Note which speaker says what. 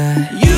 Speaker 1: that. You